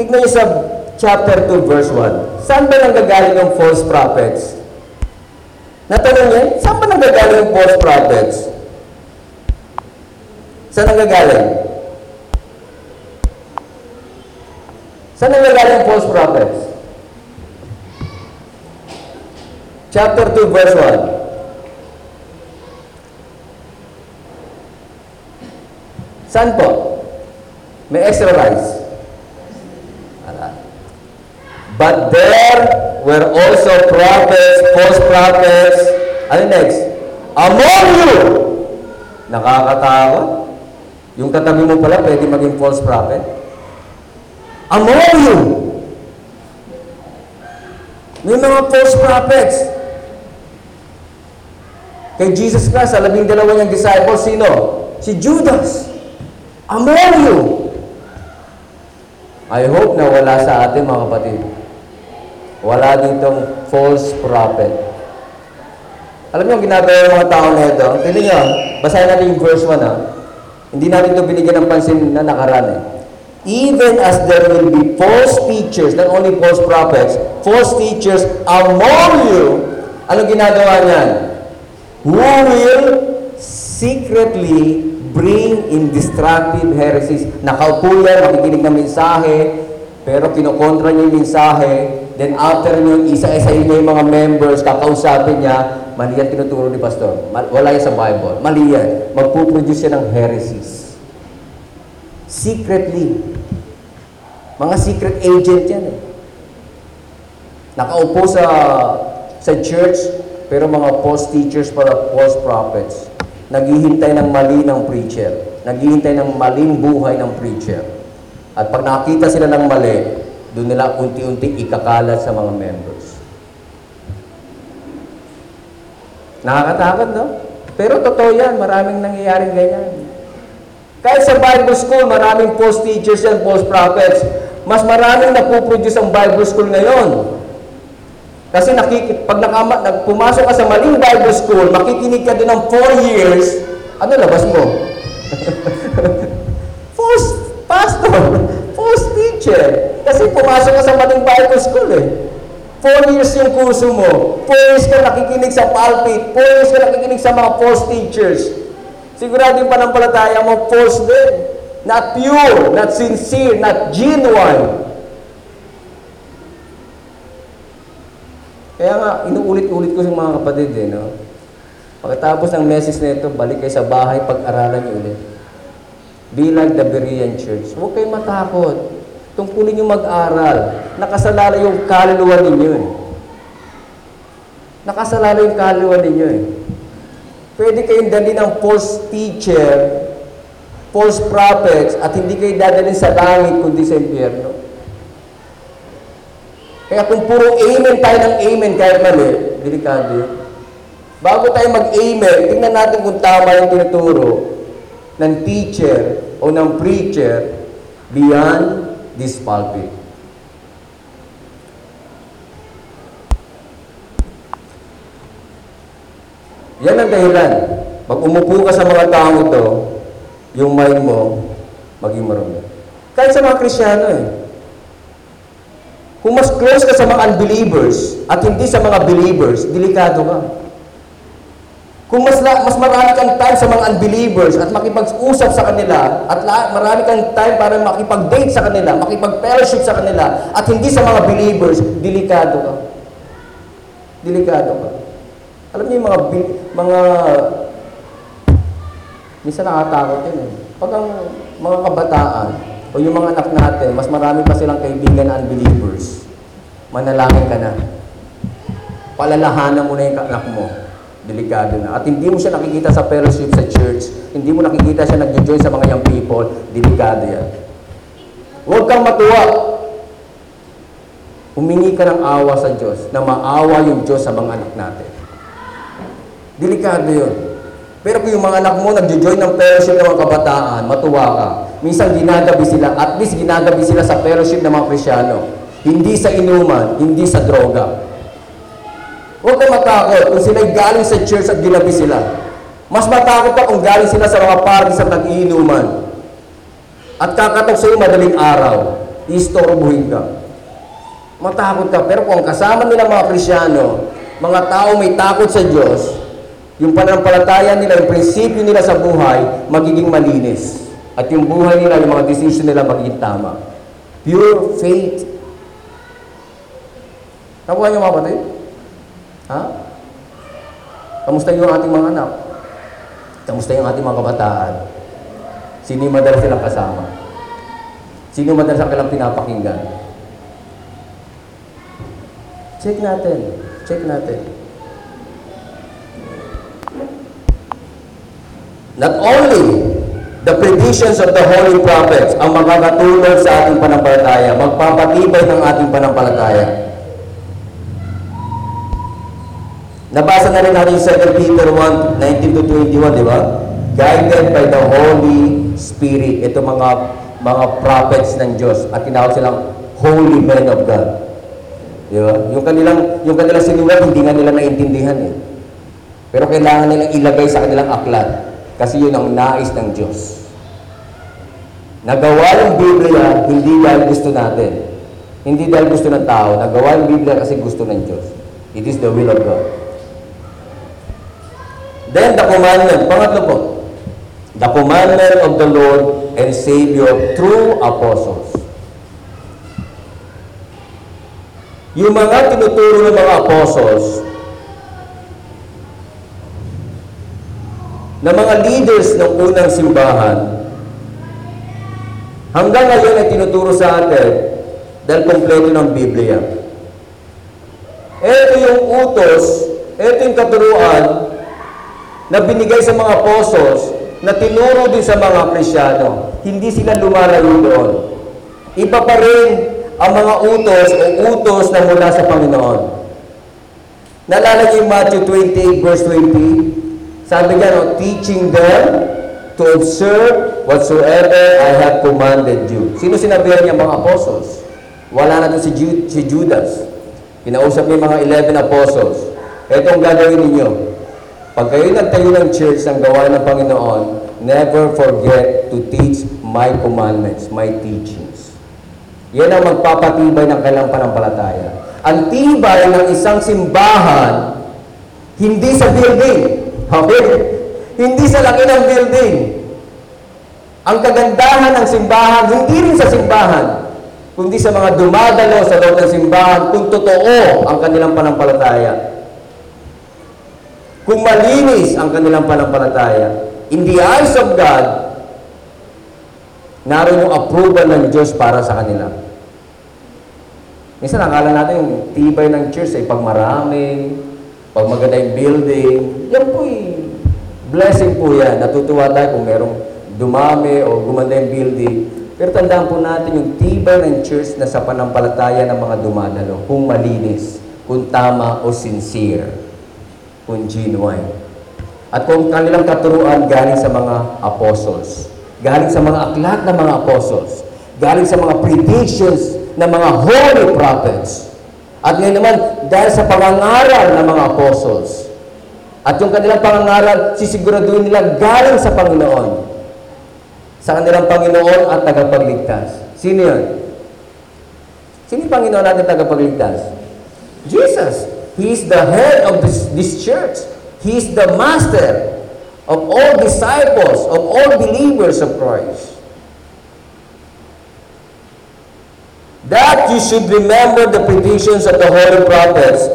Tignan niyo sa chapter 2 verse 1. Saan ba nanggagaling yung false prophets? Natanong niya, saan ba nanggagaling yung false prophets? Saan nanggagaling? Saan nanggagaling yung false prophets? Chapter 2 verse 1. Saan po? May extra rice. But there were also prophets, false prophets. Ano next? Among you! Nakakatakot. Yung katabi mo pala, pwede maging false prophet. Among you! May mga false prophets. Kay Jesus Christ, sa labing dalawa niyang disciples, sino? Si Judas. Among you! I hope na wala sa atin mga kapatid. Wala ditong false prophet. Alam niyo ginagawa ng mga tao na ito? Tignan niyo, basahin natin yung verse 1 ha. Hindi natin ito binigyan ng pansin na nakaraan eh. Even as there will be false teachers, not only false prophets, false teachers among you, ano ginagawa niyan? Who will secretly bring in destructive heresies. Nakaupo yan, makikinig ng mensahe, pero kinokontra niya yung mensahe, then after nyo, isa-isa niya yung mga members, kakausapin niya, mali yan tinuturo ni Pastor. Wala yan sa Bible. Mali yan. Magpuproduce yan ng heresies. Secretly. Mga secret agent yan eh. Nakaupo sa sa church, pero mga false teachers para false prophets. Naghihintay ng mali ng preacher. Naghihintay ng maling buhay ng preacher. At pag nakita sila ng mali, doon nila unti-unti ikakalat sa mga members. Nakakatakot, no? Pero totoo yan, maraming nangyayaring ganyan. Kahit sa Bible school, maraming false teachers and false prophets. Mas maraming napuproduce ang Bible school ngayon. Kasi nakik pag nakama, pumasok ka sa maling Bible school, makikinig ka doon ng 4 years, ano labas mo? (laughs) false pastor, false teacher. Kasi pumasok ka sa maling Bible school eh. 4 years yung kurso mo. 4 years ka nakikinig sa pulpit. 4 years ka nakikinig sa mga false teachers. Sigurado yung panampalataya mo, false din. Not pure, not sincere, not genuine. Kaya nga, inuulit-ulit ko sa mga kapatid eh, no? Pagkatapos ng message na ito, balik kayo sa bahay, pag-aralan niyo ulit. Be like the Berean Church. Huwag kayong matakot. Tungkulin niyo mag-aral. Nakasalala yung kaluluwa ninyo eh. Nakasalala yung kaluluwa ninyo eh. Pwede kayong dali ng false teacher, false prophets, at hindi kayo dadalhin sa langit, kundi sa impyerno. Kaya kung puro amen tayo ng amen kahit mali, delikado yun. Bago tayo mag-amen, tingnan natin kung tama yung tinuturo ng teacher o ng preacher beyond this pulpit. Yan ang dahilan. Pag umupo ka sa mga taong ito, yung mind mo, maging marunong. Kahit sa mga Krisyano eh. Kung mas close ka sa mga unbelievers at hindi sa mga believers, delikado ka. Kung mas, mas marami kang time sa mga unbelievers at makipag-usap sa kanila at marami kang time para makipag-date sa kanila, makipag-fellowship sa kanila at hindi sa mga believers, delikado ka. Delikado ka. Alam niyo yung mga, mga minsan nakakatakot yun eh. Pag ang mga kabataan o yung mga anak natin, mas marami pa silang kaibigan na unbelievers, manalangin ka na. Palalahanan mo na yung anak mo. Delikado na. At hindi mo siya nakikita sa fellowship sa church, hindi mo nakikita siya nag-join sa mga young people, delikado yan. Huwag kang matuwa. Humingi ka ng awa sa Diyos, na maawa yung Diyos sa mga anak natin. Delikado yun. Pero kung yung mga anak mo nagjo-join ng fellowship ng mga kabataan, matuwa ka. Minsan ginagabi sila, at least ginagabi sila sa fellowship ng mga Krisyano. Hindi sa inuman, hindi sa droga. Huwag kang matakot kung sila'y galing sa church at ginabi sila. Mas matakot pa kung galing sila sa mga parties at nag-iinuman. At kakatok sa'yo madaling araw, istorbuhin ka. Matakot ka. Pero kung kasama nila mga Krisyano, mga tao may takot sa Diyos, yung pananampalataya nila, yung prinsipyo nila sa buhay, magiging malinis. At yung buhay nila, yung mga decision nila magiging tama. Pure faith. Nakuha niyo mga kapatid? Ha? Kamusta yung ating mga anak? Kamusta yung ating mga kabataan? Sino yung madalas silang kasama? Sino yung madalas ang kailang pinapakinggan? Check natin. Check natin. Not only the predictions of the holy prophets ang makakatulong sa ating panampalataya, magpapatibay ng ating panampalataya. Nabasa na rin natin yung 2 Peter 1, 19 to 21, di ba? Guided by the Holy Spirit. Ito mga mga prophets ng Diyos at tinawag silang holy men of God. Di ba? Yung kanilang, yung kanilang sinulat, hindi nga nila naintindihan eh. Pero kailangan nilang ilagay sa kanilang aklat. Kasi yun ang nais ng Diyos. Nagawa yung Biblia, hindi dahil gusto natin. Hindi dahil gusto ng tao. Nagawa yung Biblia kasi gusto ng Diyos. It is the will of God. Then the commandment, pangatlo po, the commandment of the Lord and Savior through apostles. Yung mga tinuturo ng mga apostles, na mga leaders ng unang simbahan, hanggang ngayon ay tinuturo sa atin dahil kompleto ng Biblia. Ito yung utos, ito yung katuruan na binigay sa mga apostles na tinuro din sa mga Krisyano. Hindi sila lumalayo doon. Iba pa rin ang mga utos o utos na mula sa Panginoon. Nalala niyo yung Matthew 28 verse 20? Sabi niya, no, teaching them to observe whatsoever I have commanded you. Sino sinabihan niya mga apostles? Wala na doon si, Ju- si Judas. Kinausap niya mga 11 apostles. Ito ang gagawin ninyo. Pag kayo nagtayo ng church ng gawa ng Panginoon, never forget to teach my commandments, my teachings. Yan ang magpapatibay ng kailang panampalataya. Ang tibay ng isang simbahan, hindi sa building. Okay? Hindi sa laki ng building. Ang kagandahan ng simbahan, hindi rin sa simbahan, kundi sa mga dumadalo sa loob ng simbahan kung totoo ang kanilang panampalataya. Kung malinis ang kanilang panampalataya, in the eyes of God, naroon yung approval ng Diyos para sa kanila. Minsan akala natin yung tibay ng church ay pag marami, pag maganda yung building, yan po blessing po yan. Natutuwa tayo kung merong dumami o gumanda yung building. Pero tandaan po natin yung tibay ng church na sa panampalataya ng mga dumadalo, kung malinis, kung tama o sincere, kung genuine. At kung kanilang katuruan galing sa mga apostles, galing sa mga aklat ng mga apostles, galing sa mga predictions ng mga holy prophets, at ngayon naman, dahil sa pangangaral ng mga apostles, at yung kanilang pangangaral, sisiguraduhin nila galing sa Panginoon, sa kanilang Panginoon at tagapagligtas. Sino yun? Sino yung Panginoon natin tagapagligtas? Jesus. He is the head of this, this church. He is the master of all disciples, of all believers of Christ. That you should remember the predictions of the holy prophets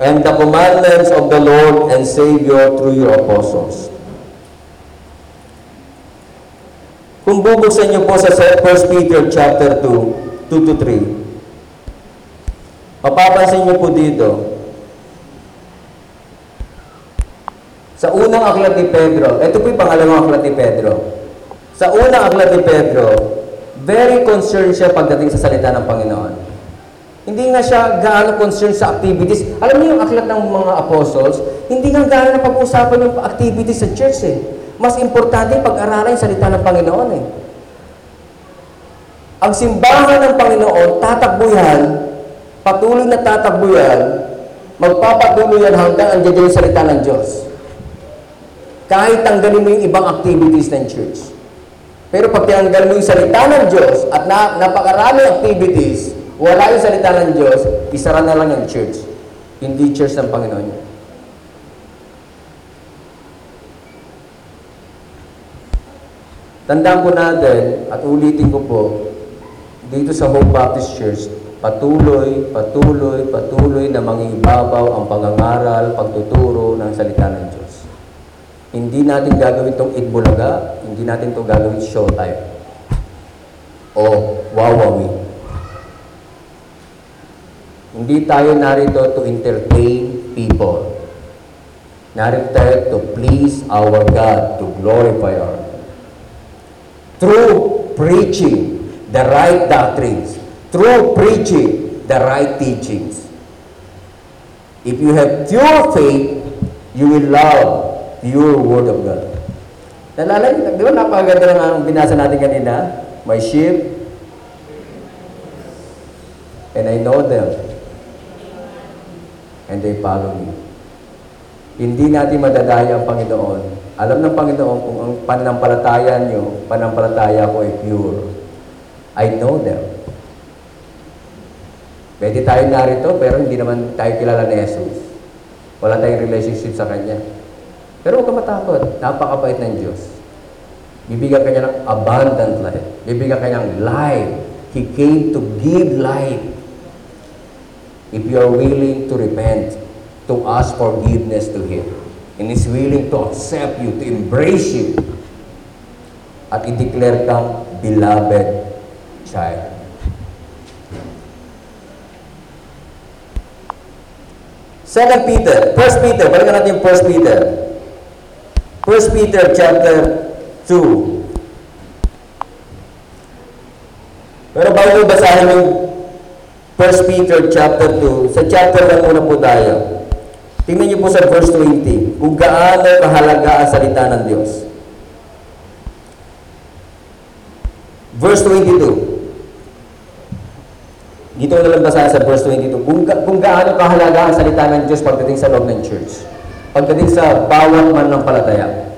and the commandments of the Lord and Savior through your apostles. Kung bubuksan niyo po sa 1 Peter chapter 2, 2 to 3, mapapansin niyo po dito, sa unang aklat ni Pedro, ito po yung pangalawang aklat ni Pedro. Sa unang aklat ni Pedro, very concerned siya pagdating sa salita ng Panginoon. Hindi nga siya gaano concerned sa activities. Alam niyo yung aklat ng mga apostles, hindi nga gaano na pag-uusapan yung activities sa church eh. Mas importante pag-aralan yung salita ng Panginoon eh. Ang simbahan ng Panginoon, tatakbo yan, patuloy na tatakbo yan, magpapatuloy yan hanggang yung salita ng Diyos. Kahit tanggalin mo yung ibang activities ng church. Pero pag tinanggal mo yung salita ng Diyos at na, napakarami activities, wala yung salita ng Diyos, isara na lang yung church. Hindi church ng Panginoon. Tandaan po natin at ulitin ko po, dito sa Hope Baptist Church, patuloy, patuloy, patuloy na mangibabaw ang pangangaral, pagtuturo ng salita ng Diyos. Hindi natin gagawin itong itbulaga, hindi natin ito gagawin showtime. O wawawi. Hindi tayo narito to entertain people. Narito tayo to please our God, to glorify our God. Through preaching the right doctrines, through preaching the right teachings. If you have pure faith, you will love pure Word of God. Nalala niyo, di ba napakaganda ng ang binasa natin kanina? My sheep, and I know them, and they follow me. Hindi natin madadaya ang Panginoon. Alam ng Panginoon kung ang pananampalataya niyo, pananampalataya ko ay pure. I know them. Pwede tayo narito, pero hindi naman tayo kilala ni Jesus. Wala tayong relationship sa Kanya. Pero huwag ka matakot. Napakabait ng Diyos. Bibigyan ka niya ng abundant life. Bibigyan ka niya ng life. He came to give life. If you are willing to repent, to ask forgiveness to Him, and is willing to accept you, to embrace you, at i-declare kang beloved child. Second Peter, First Peter, balikan natin yung First Peter. First Peter chapter 2. Pero bago basahin yung First Peter chapter 2, sa chapter 1 muna po tayo. Tingnan niyo po sa verse 20, kung gaano kahalaga ang salita ng Diyos. Verse 22. Dito na lang basahin sa verse 22. Kung, kung gaano kahalaga ang salita ng Diyos pagdating sa loob ng church. Pagdating sa bawat mananampalataya.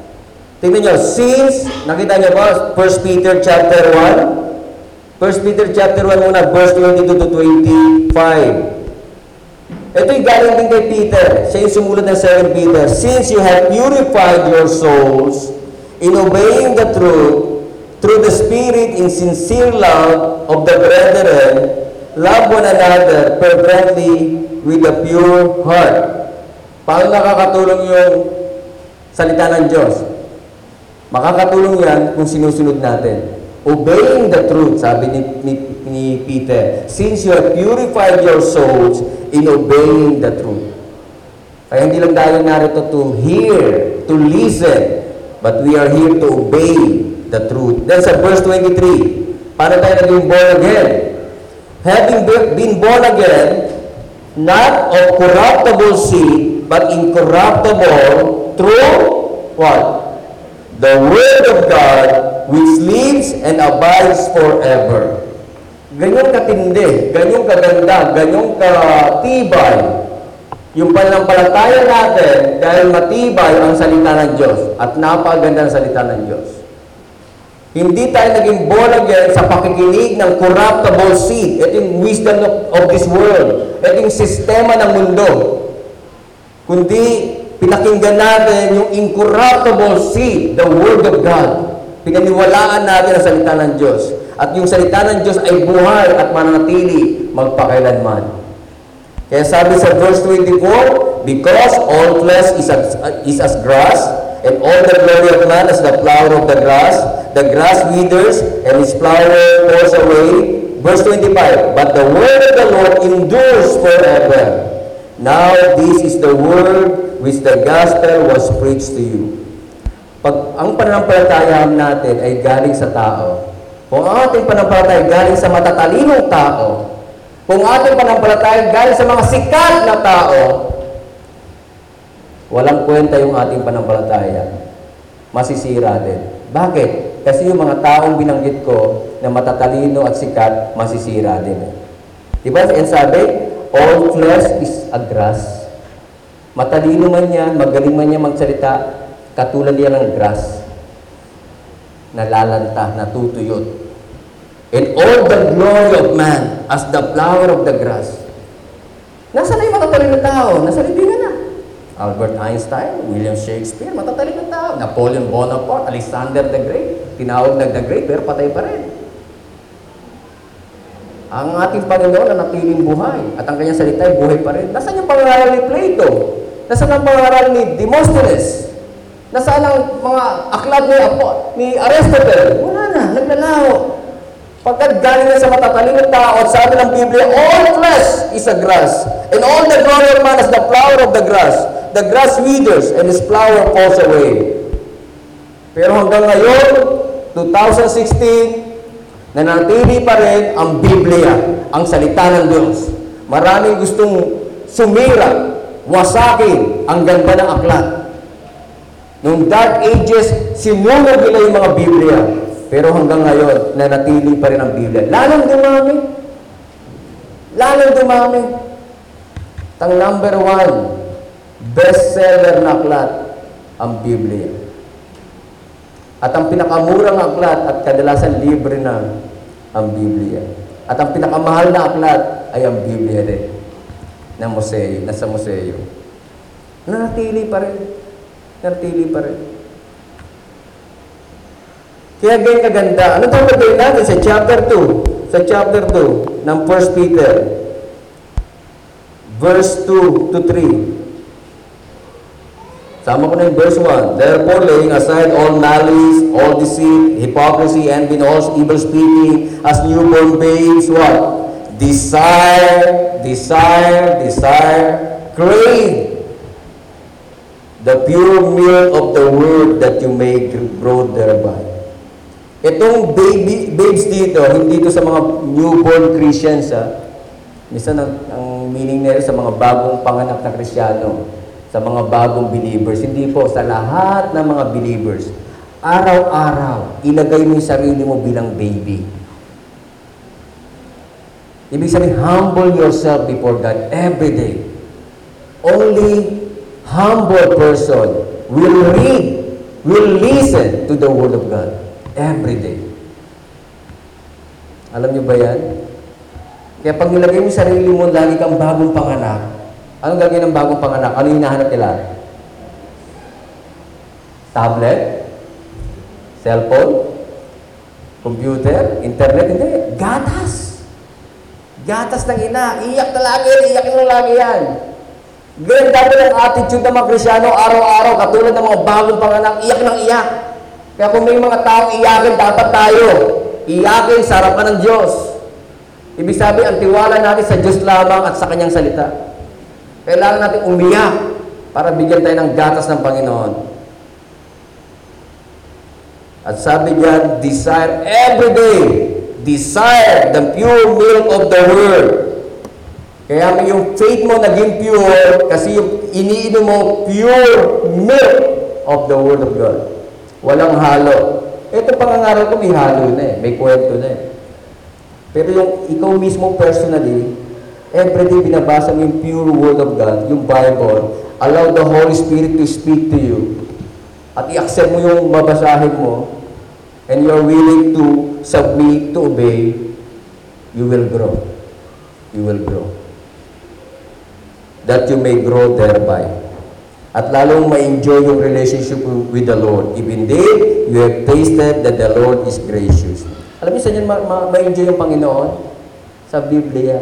Tingnan niyo, since, nakita niyo ba, 1 Peter chapter 1? 1 Peter chapter 1 muna, verse 22 to 25. Ito yung galing din kay Peter. Siya yung sumulat ng 2 Peter. Since you have purified your souls in obeying the truth through the Spirit in sincere love of the brethren, love one another fervently with a pure heart. Paano nakakatulong yung salita ng Diyos? Makakatulong yan kung sinusunod natin. Obeying the truth, sabi ni, ni, ni Peter, since you have purified your souls in obeying the truth. Kaya hindi lang tayo narito to hear, to listen, but we are here to obey the truth. Then sa verse 23, paano tayo naging born again? Having be- been born again, not of corruptible seed, but incorruptible through what? The Word of God, which lives and abides forever. Ganyong katindi, ganyong kaganda, ganyong katibay yung pananampalataya natin dahil matibay ang salita ng Diyos at napakaganda ang salita ng Diyos. Hindi tayo naging born again sa pakikinig ng corruptible seed. Ito yung wisdom of, of this world. Ito yung sistema ng mundo. Kundi pinakinggan natin yung incorruptible seed, the Word of God. Pinaniwalaan natin ang salita ng Diyos. At yung salita ng Diyos ay buhay at mananatili magpakailanman. Kaya sabi sa verse 24, Because all flesh is as, is as grass, and all the glory of man as the flower of the grass, the grass withers, and its flower falls away. Verse 25, But the word of the Lord endures forever. Now this is the word which the gospel was preached to you. Pag ang pananampalataya natin ay galing sa tao, kung ang ating pananampalataya ay galing sa matatalinong tao, kung ating pananampalataya ay galing sa mga sikat na tao, walang kwenta yung ating pananampalataya. Masisira din. Bakit? Kasi yung mga taong binanggit ko na matatalino at sikat, masisira din. Di ba? And sabi, all flesh is a grass. Matalino man yan, magaling man yan magsalita, katulad yan ng grass. Nalalanta, natutuyot. And all the glory of man as the flower of the grass. Nasaan na yung matatalino tao? Nasa libingan na. Albert Einstein, William Shakespeare, matatalino tao. Napoleon Bonaparte, Alexander the Great. Tinawag na the Great, pero patay pa rin. Ang ating Panginoon na natiling buhay at ang kanyang salita ay buhay pa rin. Nasaan yung pangaral ni Plato? Nasaan ang pangaral ni Demosthenes? Nasaan ang mga aklat ni, Apo, ni Aristotle? Wala na, naglalaho. Pagkat galing na sa matatalinong tao at sabi ng Biblia, all flesh is a grass, and all the glory of man is the flower of the grass. The grass withers, and its flower falls away. Pero hanggang ngayon, 2016, nanatili pa rin ang Biblia, ang salita ng Diyos. Maraming gustong sumira, wasakin ang ganda ng aklat. Noong Dark Ages, sinunog nila yung mga Biblia. Pero hanggang ngayon, nanatili pa rin ang Biblia. Lalong dumami. Lalong dumami. Ang number one, bestseller na aklat, ang Biblia. At ang pinakamurang aklat at kadalasan libre na ang Biblia. At ang pinakamahal na aklat ay ang Biblia rin na museo, nasa museo. Nanatili pa rin. Nanatili pa rin. Kaya ganyan kaganda. Ano itong gagawin natin sa chapter 2? Sa chapter 2 ng 1 Peter. Verse 2 to 3. Sama ko na yung verse 1. Therefore, laying aside all malice, all deceit, hypocrisy, envy, and all evil speaking, as newborn babes, what? Desire, desire, desire, crave the pure milk of the word that you may grow thereby. Itong baby, babes dito, hindi ito sa mga newborn Christians, ha? Minsan ang, ang meaning nila sa mga bagong panganak na Krisyano, sa mga bagong believers. Hindi po, sa lahat ng mga believers. Araw-araw, ilagay mo yung sarili mo bilang baby. Ibig sabihin, humble yourself before God every day. Only humble person will read, will listen to the Word of God every day. Alam niyo ba yan? Kaya pag nilagay mo sarili mo, lagi kang bagong panganak, anong gagawin ng bagong panganak? Ano yung hinahanap nila? Tablet? Cellphone? Computer? Internet? Hindi. Gatas! Gatas ng ina. Iyak na lagi. Iyak na lagi yan. Ganyan dapat ang attitude ng mga Krisyano araw-araw, katulad ng mga bagong panganak, iyak ng iyak. Kaya kung may mga taong iyakin, dapat tayo. Iyakin sa harapan ng Diyos. Ibig sabihin, ang tiwala natin sa Diyos lamang at sa Kanyang salita. Kailangan natin umiyak para bigyan tayo ng gatas ng Panginoon. At sabi diyan, desire every day, desire the pure milk of the Word. Kaya yung faith mo naging pure kasi yung iniinom mo pure milk of the Word of God. Walang halo. Ito pangangaral ko may halo na eh, may kwento na eh. Pero yung ikaw mismo personally, everyday binabasa mo yung pure Word of God, yung Bible, allow the Holy Spirit to speak to you. At i-accept mo yung babasahin mo, and you're willing to submit, to obey, you will grow. You will grow. That you may grow thereby. At lalong ma-enjoy yung relationship with the Lord. If indeed you have tasted that the Lord is gracious. Alam niyo, saan yun ma- ma- ma-enjoy yung Panginoon? Sa Biblia.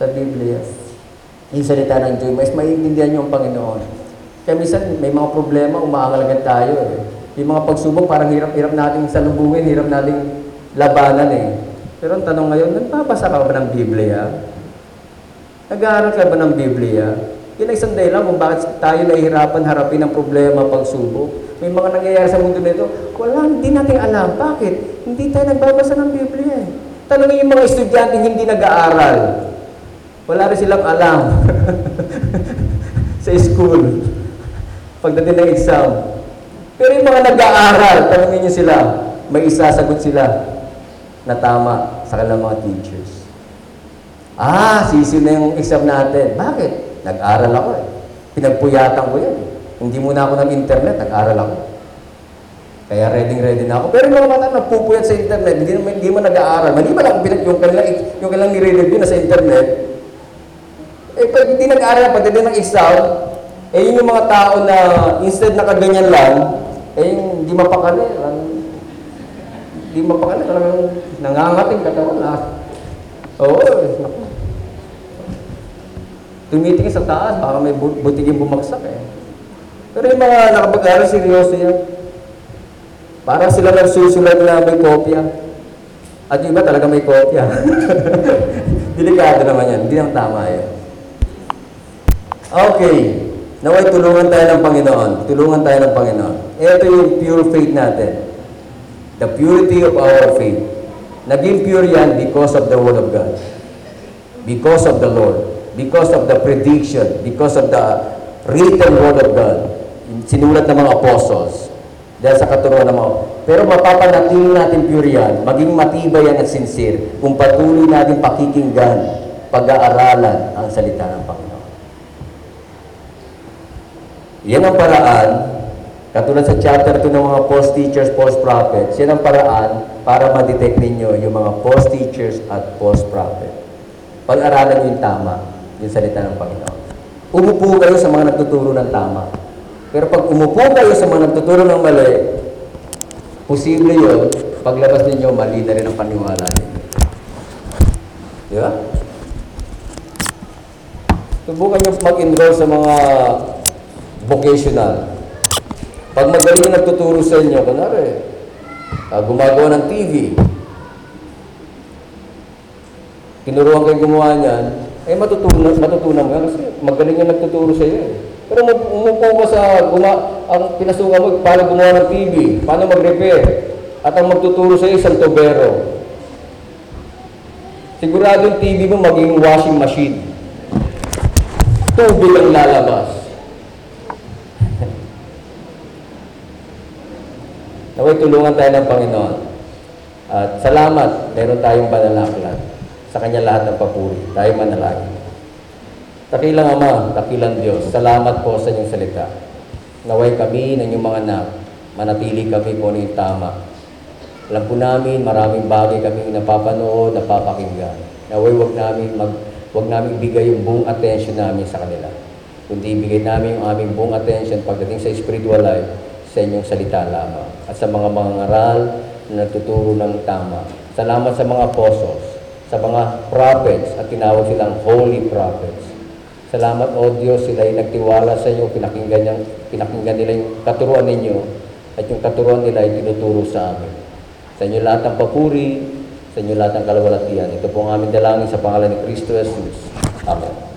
Sa Biblia. Yung salita ng Diyos, mas maiintindihan niyo ang Panginoon. Kaya minsan, may mga problema, umaangal agad tayo eh. Yung mga pagsubok, parang hirap-hirap nating salubungin, hirap nating labanan eh. Pero ang tanong ngayon, nagbabasa ka ba ng Biblia? Nag-aaral ka ba ng Biblia? Yun ang isang dahilan kung bakit tayo nahihirapan harapin ang problema, pagsubok. May mga nangyayari sa mundo nito, wala, hindi natin alam. Bakit? Hindi tayo nagbabasa ng Biblia eh. Tanongin yung mga estudyante hindi nag-aaral. Wala rin silang alam (laughs) sa school. Pagdating ng exam. Pero yung mga nag-aaral, tanongin niyo sila, may isasagot sila na tama sa kanilang mga teachers. Ah, sisi na yung exam natin. Bakit? Nag-aral ako eh. Pinagpuyatan ko yan. Hindi muna ako ng internet, nag-aral ako. Kaya ready-ready na ako. Pero yung mga mata nagpupuyat sa internet, hindi, hindi mo nag-aaral. Maliban lang pinag yung kanilang, yung kanilang nire-review na sa internet, eh, pag hindi nag-aaral, pagdating ng exam, eh, yun yung mga tao na instead na kaganyan lang, eh, hindi mapakali. lang- Hindi mapakali, talagang nangangating katawan na. Oo, eh, naku. Tumitingin sa taas, baka may bu- butiging bumagsak eh. Pero yung mga nakapag-aaral, seryoso yan. Parang sila nagsusulat na may kopya. At yung iba talaga may kopya. (laughs) Delikado naman yan. Hindi ang tama yan. Okay. Naway tulungan tayo ng Panginoon. Tulungan tayo ng Panginoon. Ito yung pure faith natin. The purity of our faith. Naging pure yan because of the Word of God. Because of the Lord. Because of the prediction. Because of the written Word of God. Sinulat ng mga apostles. Dahil sa katuruan ng mga... Pero mapapanatili natin pure yan. Maging matibay yan at sincere. Kung patuloy natin pakikinggan, pag-aaralan ang salita ng Panginoon. Yan ang paraan, katulad sa chapter 2 ng mga false teachers, false prophets, yan ang paraan para ma-detect ninyo yung mga false teachers at false prophet. Pag-aralan nyo yung tama, yung salita ng Panginoon. Umupo kayo sa mga nagtuturo ng tama. Pero pag umupo kayo sa mga nagtuturo ng mali, posible yun, paglabas ninyo, mali na rin ang paniwala ninyo. Di ba? Subukan nyo mag-enroll sa mga vocational. Pag magaling yung nagtuturo sa inyo, kunwari, ah, gumagawa ng TV, tinuruan kayo gumawa niyan, eh matutunan, matutunan mo yan kasi magaling yung nagtuturo sa iyo. eh. Pero umu- umupo ka sa, guma, ang pinasukan mo, paano gumawa ng TV, paano mag-repair, at ang magtuturo sa iyo, isang tubero. Sigurado yung TV mo maging washing machine. Tubig ang lalabas. Naway tulungan tayo ng Panginoon. At salamat, meron tayong banalaklan. Sa Kanya lahat ng papuri. Tayo manalangin. Takilang Ama, takilang Diyos, salamat po sa inyong salita. Naway kami ng inyong mga anak, manatili kami kung ano yung tama. Alam po namin, maraming bagay kami napapanood, napapakinggan. Naway wag namin mag wag namin bigay yung buong attention namin sa kanila. Kundi ibigay namin yung aming buong attention pagdating sa spiritual life sa inyong salita lamang at sa mga mga ngaral na nagtuturo ng tama. Salamat sa mga apostles, sa mga prophets at tinawag silang holy prophets. Salamat o Diyos, sila ay nagtiwala sa inyo, pinakinggan, niyang, pinakinggan nila yung katuruan ninyo at yung katuruan nila ay tinuturo sa amin. Sa inyo lahat ng papuri, sa inyo lahat ng kalawalatian. Ito po ang aming dalangin sa pangalan ni Kristo Jesus. Amen.